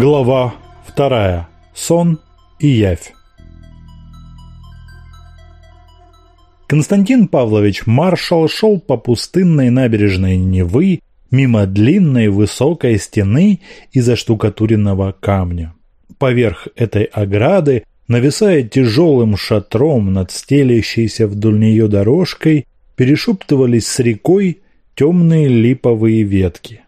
Глава вторая. Сон и явь. Константин Павлович Маршал шел по пустынной набережной Невы мимо длинной высокой стены из оштукатуренного камня. Поверх этой ограды, нависая тяжелым шатром над стелящейся вдоль нее дорожкой, перешептывались с рекой темные липовые ветки.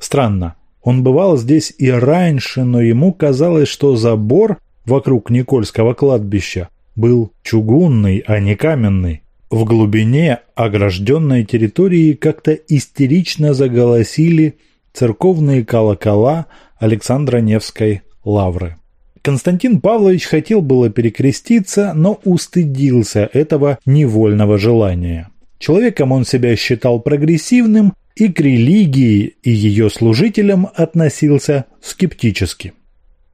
Странно, он бывал здесь и раньше, но ему казалось, что забор вокруг Никольского кладбища был чугунный, а не каменный. В глубине огражденной территории как-то истерично заголосили церковные колокола Александра Невской лавры. Константин Павлович хотел было перекреститься, но устыдился этого невольного желания. Человеком он себя считал прогрессивным и к религии и ее служителям относился скептически.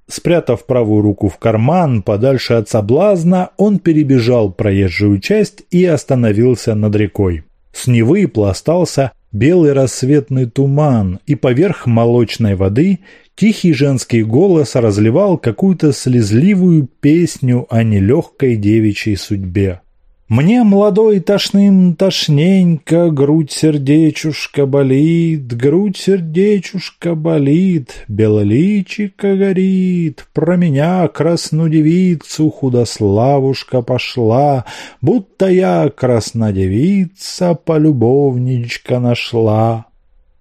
Спрятав правую руку в карман подальше от соблазна, он перебежал проезжую часть и остановился над рекой. С Невы пластался белый рассветный туман, и поверх молочной воды тихий женский голос разливал какую-то слезливую песню о нелегкой девичьей судьбе. Мне, молодой, тошным тошненько, грудь сердечушка болит, грудь сердечушка болит, белоличико горит, про меня красну девицу худославушка пошла, будто я краснодевица полюбовничка нашла.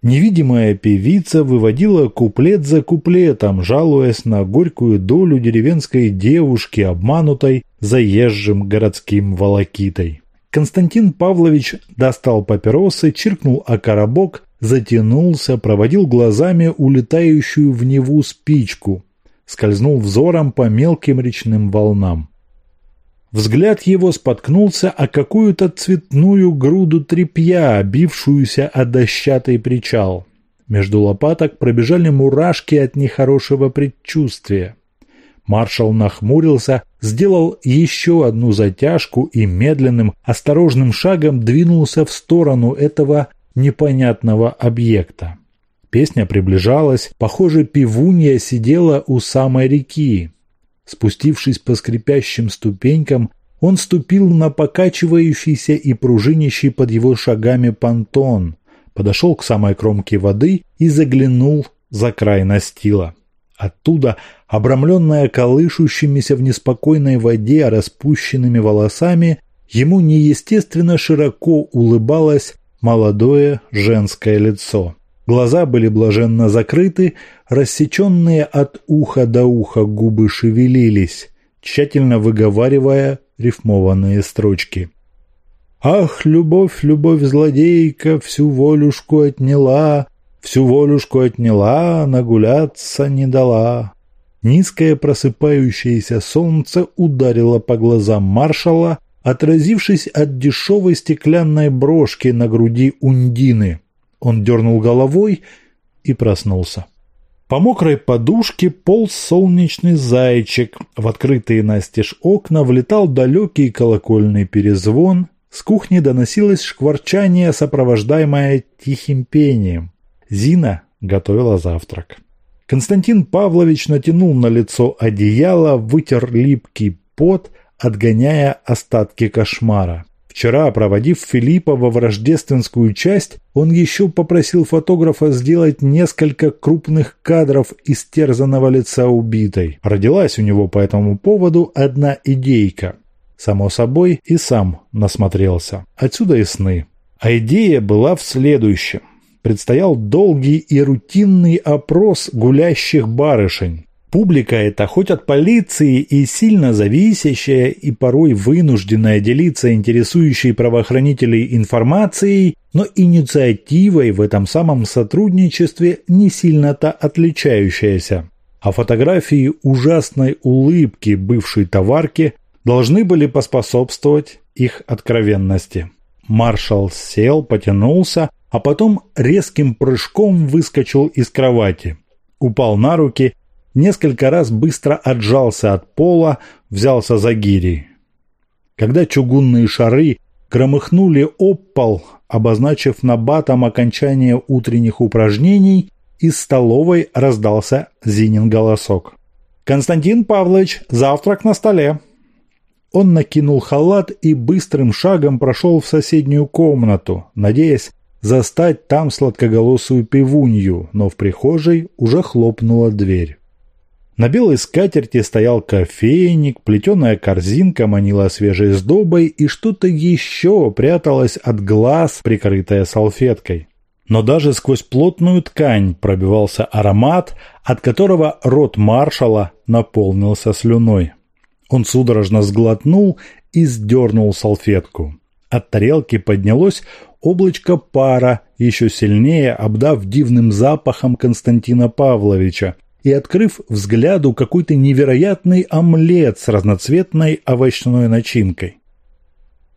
Невидимая певица выводила куплет за куплетом, жалуясь на горькую долю деревенской девушки, обманутой заезжим городским волокитой. Константин Павлович достал папиросы, чиркнул о коробок, затянулся, проводил глазами улетающую в Неву спичку, скользнул взором по мелким речным волнам. Взгляд его споткнулся о какую-то цветную груду тряпья, бившуюся о дощатый причал. Между лопаток пробежали мурашки от нехорошего предчувствия. Маршал нахмурился, сделал еще одну затяжку и медленным, осторожным шагом двинулся в сторону этого непонятного объекта. Песня приближалась, похоже, пивунья сидела у самой реки. Спустившись по скрипящим ступенькам, он ступил на покачивающийся и пружинящий под его шагами понтон, подошел к самой кромке воды и заглянул за край настила. Оттуда, обрамленная колышущимися в неспокойной воде распущенными волосами, ему неестественно широко улыбалось молодое женское лицо. Глаза были блаженно закрыты, рассеченные от уха до уха губы шевелились, тщательно выговаривая рифмованные строчки. «Ах, любовь, любовь злодейка, всю волюшку отняла, всю волюшку отняла, нагуляться не дала». Низкое просыпающееся солнце ударило по глазам маршала, отразившись от дешевой стеклянной брошки на груди Ундины – он дернул головой и проснулся. По мокрой подушке полз солнечный зайчик. В открытые настежь окна влетал далекий колокольный перезвон. С кухни доносилось шкварчание, сопровождаемое тихим пением. Зина готовила завтрак. Константин Павлович натянул на лицо одеяло, вытер липкий пот, отгоняя остатки кошмара. Вчера, проводив Филиппа во рождественскую часть, он еще попросил фотографа сделать несколько крупных кадров истерзанного лица убитой. Родилась у него по этому поводу одна идейка. Само собой, и сам насмотрелся. Отсюда и сны. А идея была в следующем. Предстоял долгий и рутинный опрос гулящих барышень. Публика эта, хоть от полиции и сильно зависящая и порой вынужденная делиться интересующей правоохранителей информацией, но инициативой в этом самом сотрудничестве не сильно-то отличающаяся. А фотографии ужасной улыбки бывшей товарки должны были поспособствовать их откровенности. Маршал сел, потянулся, а потом резким прыжком выскочил из кровати. Упал на руки несколько раз быстро отжался от пола, взялся за гири. Когда чугунные шары громыхнули об пол, обозначив набатом окончание утренних упражнений, из столовой раздался Зинин голосок. «Константин Павлович, завтрак на столе!» Он накинул халат и быстрым шагом прошел в соседнюю комнату, надеясь застать там сладкоголосую пивунью, но в прихожей уже хлопнула дверь. На белой скатерти стоял кофейник, плетеная корзинка манила свежей сдобой и что-то еще пряталось от глаз, прикрытое салфеткой. Но даже сквозь плотную ткань пробивался аромат, от которого рот маршала наполнился слюной. Он судорожно сглотнул и сдернул салфетку. От тарелки поднялось облачко пара, еще сильнее обдав дивным запахом Константина Павловича, и открыв взгляду какой-то невероятный омлет с разноцветной овощной начинкой.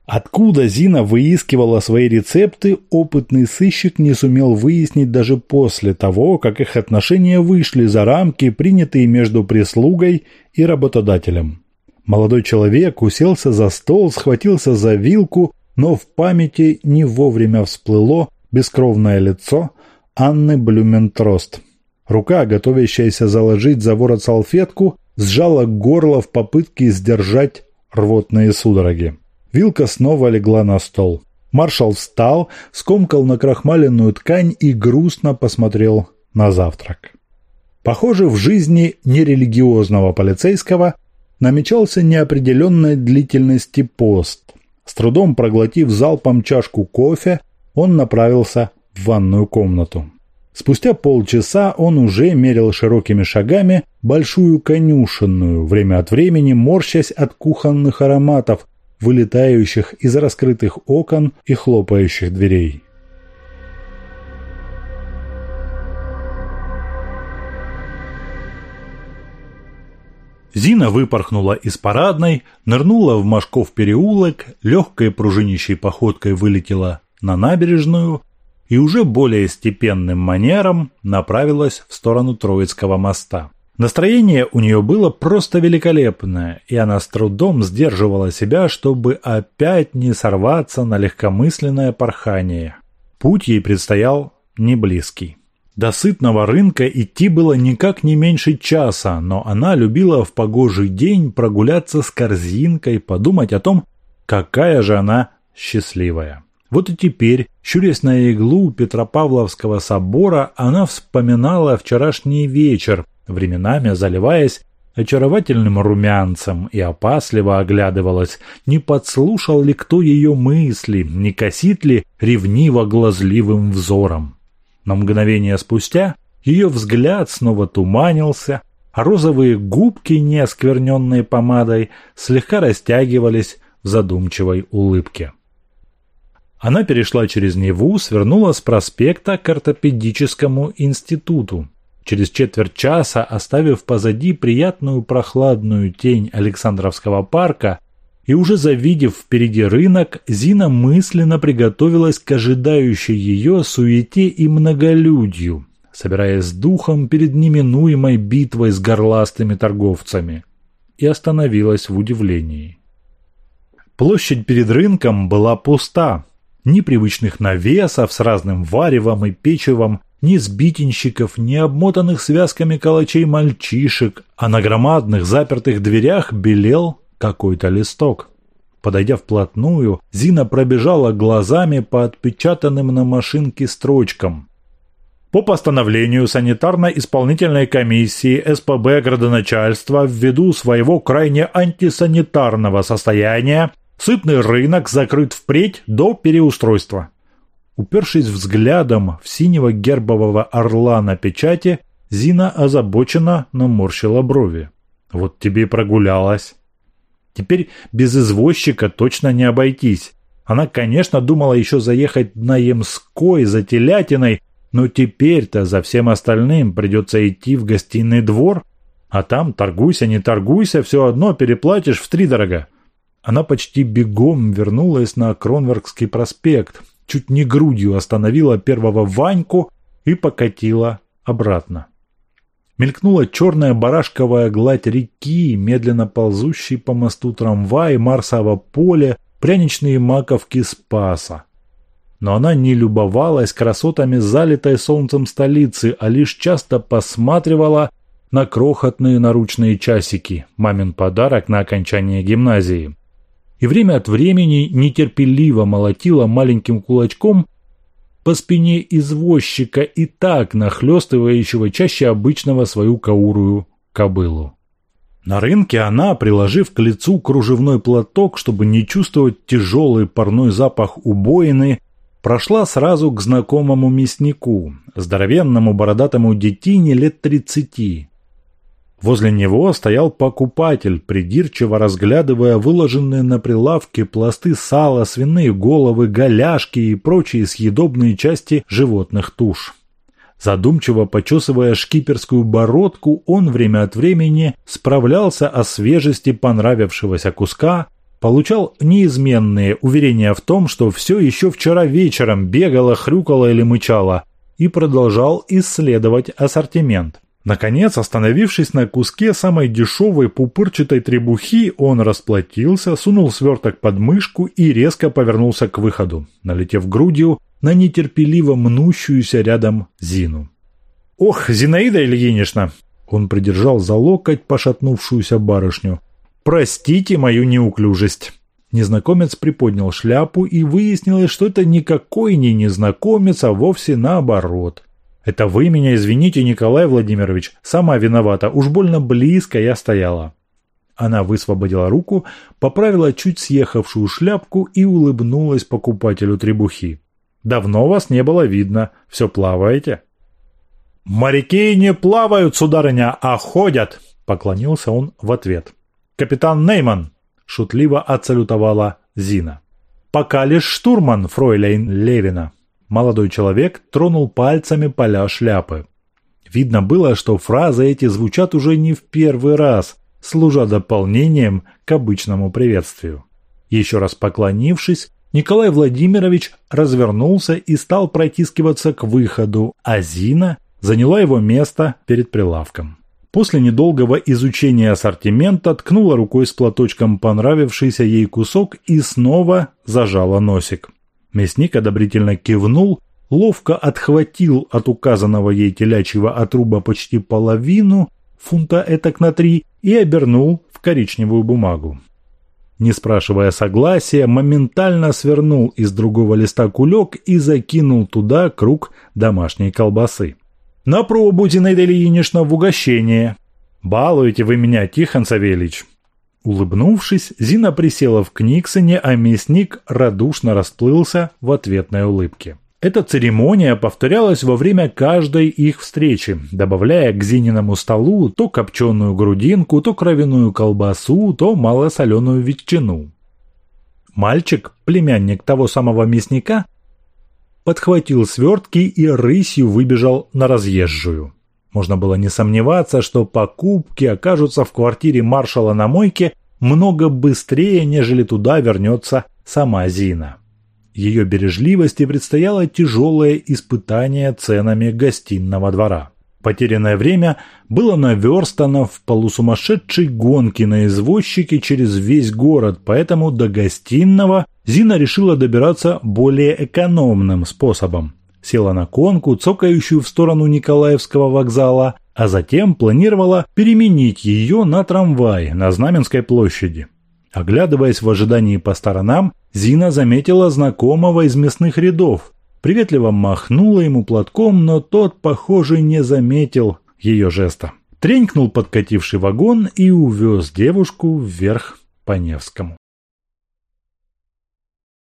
Откуда Зина выискивала свои рецепты, опытный сыщик не сумел выяснить даже после того, как их отношения вышли за рамки, принятые между прислугой и работодателем. Молодой человек уселся за стол, схватился за вилку, но в памяти не вовремя всплыло бескровное лицо Анны Блюментрост. Рука, готовящаяся заложить за ворот салфетку, сжала горло в попытке сдержать рвотные судороги. Вилка снова легла на стол. Маршал встал, скомкал на крахмаленную ткань и грустно посмотрел на завтрак. Похоже, в жизни нерелигиозного полицейского намечался неопределенной длительности пост. С трудом проглотив залпом чашку кофе, он направился в ванную комнату. Спустя полчаса он уже мерил широкими шагами большую конюшенную, время от времени морщась от кухонных ароматов, вылетающих из раскрытых окон и хлопающих дверей. Зина выпорхнула из парадной, нырнула в Машков переулок, легкой пружинищей походкой вылетела на набережную и уже более степенным манером направилась в сторону Троицкого моста. Настроение у нее было просто великолепное, и она с трудом сдерживала себя, чтобы опять не сорваться на легкомысленное порхание. Путь ей предстоял не близкий. До сытного рынка идти было никак не меньше часа, но она любила в погожий день прогуляться с корзинкой, подумать о том, какая же она счастливая. Вот и теперь, щурясь на иглу Петропавловского собора, она вспоминала вчерашний вечер, временами заливаясь очаровательным румянцем и опасливо оглядывалась, не подслушал ли кто ее мысли, не косит ли ревниво-глазливым взором. На мгновение спустя ее взгляд снова туманился, а розовые губки, не оскверненные помадой, слегка растягивались в задумчивой улыбке. Она перешла через Неву, свернула с проспекта к ортопедическому институту. Через четверть часа, оставив позади приятную прохладную тень Александровского парка и уже завидев впереди рынок, Зина мысленно приготовилась к ожидающей ее суете и многолюдью, собираясь с духом перед неминуемой битвой с горластыми торговцами, и остановилась в удивлении. Площадь перед рынком была пуста, ни привычных навесов с разным варевом и печевом, ни сбитенщиков, ни обмотанных связками калачей мальчишек, а на громадных запертых дверях белел какой-то листок. Подойдя вплотную, Зина пробежала глазами по отпечатанным на машинке строчкам. По постановлению санитарно-исполнительной комиссии СПБ градоначальства ввиду своего крайне антисанитарного состояния Сытный рынок закрыт впредь до переустройства. Упершись взглядом в синего гербового орла на печати, Зина озабоченно наморщила брови. Вот тебе и прогулялась. Теперь без извозчика точно не обойтись. Она, конечно, думала еще заехать на Емской за телятиной, но теперь-то за всем остальным придется идти в гостиный двор, а там торгуйся, не торгуйся, все одно переплатишь втридорога. Она почти бегом вернулась на Кронверкский проспект, чуть не грудью остановила первого Ваньку и покатила обратно. Мелькнула черная барашковая гладь реки, медленно ползущий по мосту трамвай, Марсово поле, пряничные маковки Спаса. но она не любовалась красотами залитой солнцем столицы, а лишь часто посматривала на крохотные наручные часики, мамин подарок на окончание гимназии. И время от времени нетерпеливо молотила маленьким кулачком по спине извозчика и так нахлестывающего чаще обычного свою каурую кобылу. На рынке она, приложив к лицу кружевной платок, чтобы не чувствовать тяжелый парной запах убоины, прошла сразу к знакомому мяснику, здоровенному бородатому детине лет тридцати. Возле него стоял покупатель, придирчиво разглядывая выложенные на прилавке пласты сала, свиные головы, голяшки и прочие съедобные части животных туш. Задумчиво почесывая шкиперскую бородку, он время от времени справлялся о свежести понравившегося куска, получал неизменные уверения в том, что все еще вчера вечером бегало, хрюкало или мычало, и продолжал исследовать ассортимент. Наконец, остановившись на куске самой дешевой пупырчатой требухи, он расплатился, сунул сверток под мышку и резко повернулся к выходу, налетев грудью на нетерпеливо мнущуюся рядом Зину. «Ох, Зинаида Ильинична!» Он придержал за локоть пошатнувшуюся барышню. «Простите мою неуклюжесть!» Незнакомец приподнял шляпу и выяснилось, что это никакой не незнакомец, а вовсе наоборот. «Это вы меня извините, Николай Владимирович, сама виновата, уж больно близко я стояла». Она высвободила руку, поправила чуть съехавшую шляпку и улыбнулась покупателю требухи. Давно вас не было видно. Все плаваете?» «Моряки не плавают, сударыня, а ходят!» – поклонился он в ответ. «Капитан Нейман!» – шутливо отсалютовала Зина. «Пока лишь штурман, фройлейн Левина». Молодой человек тронул пальцами поля шляпы. Видно было, что фразы эти звучат уже не в первый раз, служа дополнением к обычному приветствию. Еще раз поклонившись, Николай Владимирович развернулся и стал протискиваться к выходу, а Зина заняла его место перед прилавком. После недолгого изучения ассортимента ткнула рукой с платочком понравившийся ей кусок и снова зажала носик. Мясник одобрительно кивнул, ловко отхватил от указанного ей телячьего отруба почти половину, фунта этак на три, и обернул в коричневую бумагу не спрашивая согласия, моментально свернул из другого листа кулек и закинул туда круг домашней колбасы. «На пробу, Зинаида Ильинична, в угощение!» «Балуете вы меня, Тихон Савельич!» Улыбнувшись, Зина присела в Книксоне, а мясник радушно расплылся в ответной улыбке. Эта церемония повторялась во время каждой их встречи, добавляя к Зининому столу то копченую грудинку, то кровяную колбасу, то малосоленую ветчину. Мальчик, племянник того самого мясника, подхватил свертки и рысью выбежал на разъезжую. Можно было не сомневаться, что покупки окажутся в квартире маршала на мойке много быстрее, нежели туда вернется сама Зина. Ее бережливости предстояло тяжелое испытание ценами гостиного двора. Потерянное время было наверстано в полусумасшедшей гонке на извозчике через весь город, поэтому до гостиного Зина решила добираться более экономным способом. Села на конку, цокающую в сторону Николаевского вокзала, а затем планировала переменить ее на трамвай на Знаменской площади. Оглядываясь в ожидании по сторонам, Зина заметила знакомого из мясных рядов. Приветливо махнула ему платком, но тот, похоже, не заметил ее жеста. Тренькнул подкативший вагон и увез девушку вверх по Невскому.